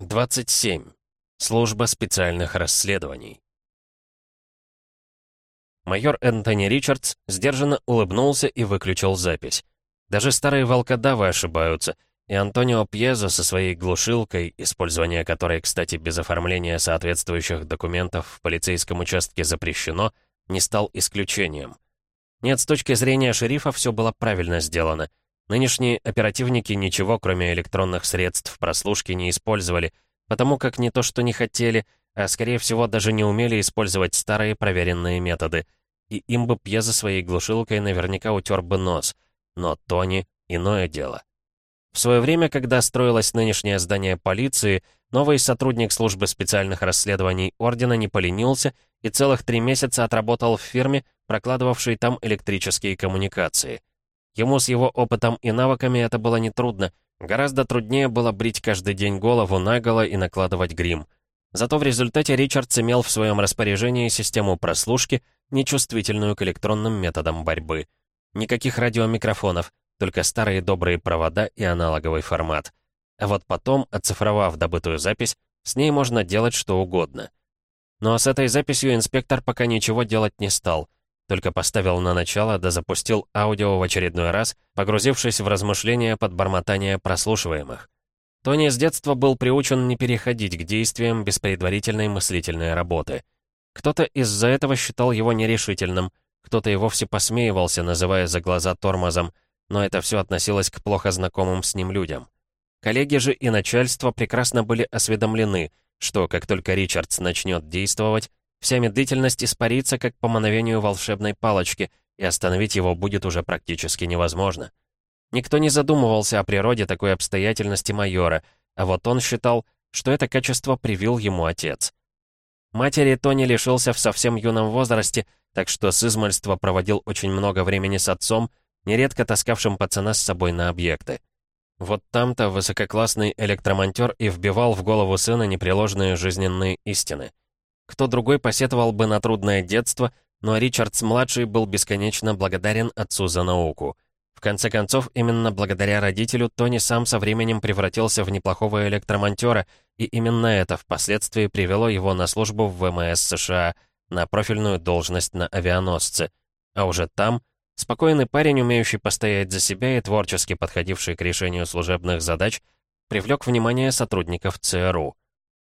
27. Служба специальных расследований. Майор Энтони Ричардс сдержанно улыбнулся и выключил запись. Даже старые волкодавы ошибаются, и Антонио Пьезо со своей глушилкой, использование которой, кстати, без оформления соответствующих документов в полицейском участке запрещено, не стал исключением. Нет, с точки зрения шерифа все было правильно сделано. Нынешние оперативники ничего, кроме электронных средств прослушки, не использовали, потому как не то что не хотели, а скорее всего даже не умели использовать старые проверенные методы. И им бы Пьеза своей глушилкой наверняка утер бы нос. Но Тони — иное дело. В свое время, когда строилось нынешнее здание полиции, новый сотрудник службы специальных расследований Ордена не поленился и целых три месяца отработал в фирме, прокладывавшей там электрические коммуникации. Ему с его опытом и навыками это было нетрудно. Гораздо труднее было брить каждый день голову наголо и накладывать грим. Зато в результате Ричардс имел в своем распоряжении систему прослушки, нечувствительную к электронным методам борьбы. Никаких радиомикрофонов, только старые добрые провода и аналоговый формат. А вот потом, оцифровав добытую запись, с ней можно делать что угодно. Но с этой записью инспектор пока ничего делать не стал — только поставил на начало да запустил аудио в очередной раз, погрузившись в размышления под бормотание прослушиваемых. Тони с детства был приучен не переходить к действиям без предварительной мыслительной работы. Кто-то из-за этого считал его нерешительным, кто-то и вовсе посмеивался, называя за глаза тормозом, но это все относилось к плохо знакомым с ним людям. Коллеги же и начальство прекрасно были осведомлены, что как только Ричардс начнет действовать, Вся медлительность испарится, как по мановению волшебной палочки, и остановить его будет уже практически невозможно. Никто не задумывался о природе такой обстоятельности майора, а вот он считал, что это качество привил ему отец. Матери Тони лишился в совсем юном возрасте, так что с измальства проводил очень много времени с отцом, нередко таскавшим пацана с собой на объекты. Вот там-то высококлассный электромонтер и вбивал в голову сына непреложные жизненные истины. Кто другой посетовал бы на трудное детство, но Ричардс-младший был бесконечно благодарен отцу за науку. В конце концов, именно благодаря родителю Тони сам со временем превратился в неплохого электромонтера, и именно это впоследствии привело его на службу в ВМС США, на профильную должность на авианосце. А уже там, спокойный парень, умеющий постоять за себя и творчески подходивший к решению служебных задач, привлек внимание сотрудников ЦРУ.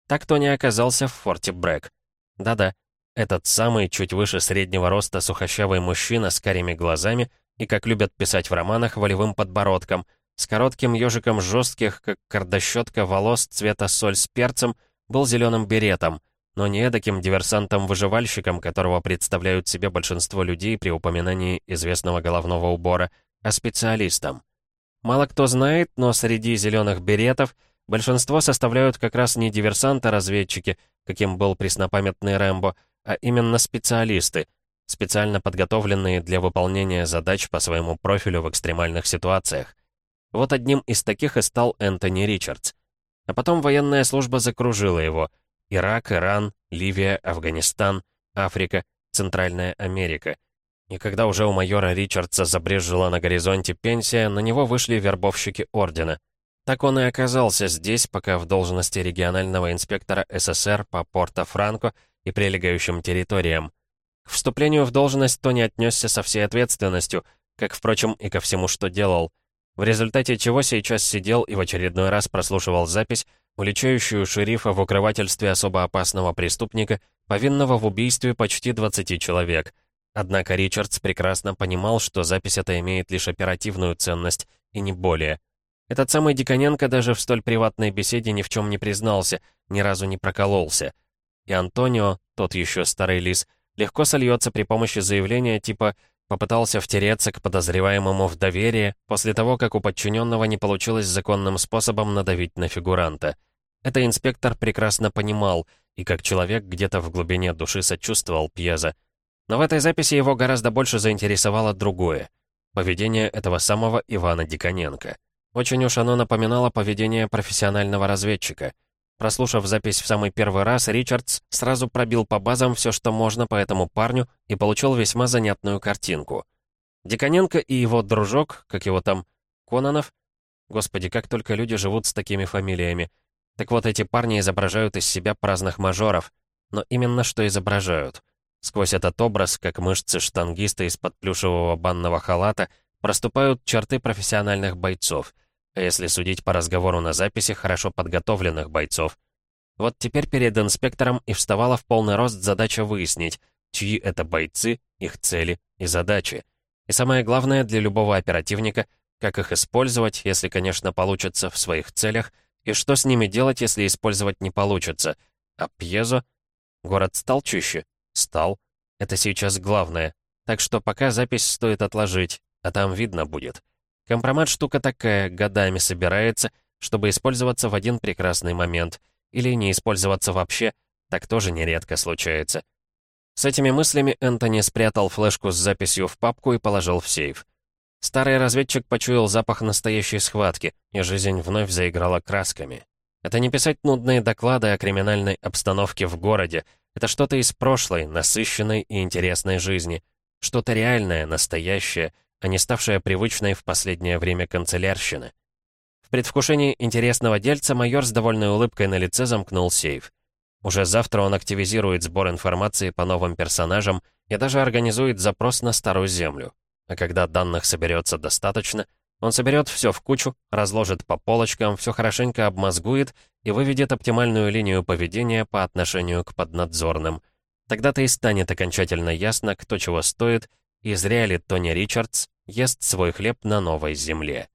Так Тони оказался в форте Брэк. Да-да, этот самый, чуть выше среднего роста сухощавый мужчина с карими глазами и, как любят писать в романах, волевым подбородком, с коротким ежиком жестких, как кардощетка, волос цвета соль с перцем, был зеленым беретом, но не эдаким диверсантом-выживальщиком, которого представляют себе большинство людей при упоминании известного головного убора, а специалистом. Мало кто знает, но среди зеленых беретов большинство составляют как раз не диверсанты-разведчики, каким был преснопамятный Рэмбо, а именно специалисты, специально подготовленные для выполнения задач по своему профилю в экстремальных ситуациях. Вот одним из таких и стал Энтони Ричардс. А потом военная служба закружила его. Ирак, Иран, Ливия, Афганистан, Африка, Центральная Америка. И когда уже у майора Ричардса забрежила на горизонте пенсия, на него вышли вербовщики Ордена — так он и оказался здесь, пока в должности регионального инспектора СССР по Порто-Франко и прилегающим территориям. К вступлению в должность Тони отнесся со всей ответственностью, как, впрочем, и ко всему, что делал. В результате чего сейчас сидел и в очередной раз прослушивал запись, уличающую шерифа в укрывательстве особо опасного преступника, повинного в убийстве почти 20 человек. Однако Ричардс прекрасно понимал, что запись эта имеет лишь оперативную ценность, и не более. Этот самый Диконенко даже в столь приватной беседе ни в чем не признался, ни разу не прокололся. И Антонио, тот еще старый лис, легко сольется при помощи заявления типа «попытался втереться к подозреваемому в доверие» после того, как у подчиненного не получилось законным способом надавить на фигуранта. Это инспектор прекрасно понимал, и как человек где-то в глубине души сочувствовал Пьеза. Но в этой записи его гораздо больше заинтересовало другое — поведение этого самого Ивана Диконенко. Очень уж оно напоминало поведение профессионального разведчика. Прослушав запись в самый первый раз, Ричардс сразу пробил по базам все, что можно по этому парню, и получил весьма занятную картинку. Диконенко и его дружок, как его там, Кононов, господи, как только люди живут с такими фамилиями, Так вот, эти парни изображают из себя праздных мажоров. Но именно что изображают. Сквозь этот образ, как мышцы штангиста из-под плюшевого банного халата, проступают черты профессиональных бойцов. А если судить по разговору на записи, хорошо подготовленных бойцов. Вот теперь перед инспектором и вставала в полный рост задача выяснить, чьи это бойцы, их цели и задачи. И самое главное для любого оперативника, как их использовать, если, конечно, получится в своих целях, и что с ними делать, если использовать не получится. А Пьезо? Город стал чище? Стал. Это сейчас главное. Так что пока запись стоит отложить, а там видно будет. Компромат штука такая, годами собирается, чтобы использоваться в один прекрасный момент. Или не использоваться вообще, так тоже нередко случается. С этими мыслями Энтони спрятал флешку с записью в папку и положил в сейф. Старый разведчик почуял запах настоящей схватки, и жизнь вновь заиграла красками. Это не писать нудные доклады о криминальной обстановке в городе. Это что-то из прошлой, насыщенной и интересной жизни. Что-то реальное, настоящее, а не ставшее привычной в последнее время канцелярщины. В предвкушении интересного дельца майор с довольной улыбкой на лице замкнул сейф. Уже завтра он активизирует сбор информации по новым персонажам и даже организует запрос на Старую Землю. А когда данных соберется достаточно, он соберет все в кучу, разложит по полочкам, все хорошенько обмозгует и выведет оптимальную линию поведения по отношению к поднадзорным. Тогда-то и станет окончательно ясно, кто чего стоит, и зря ли Тони Ричардс ест свой хлеб на новой земле.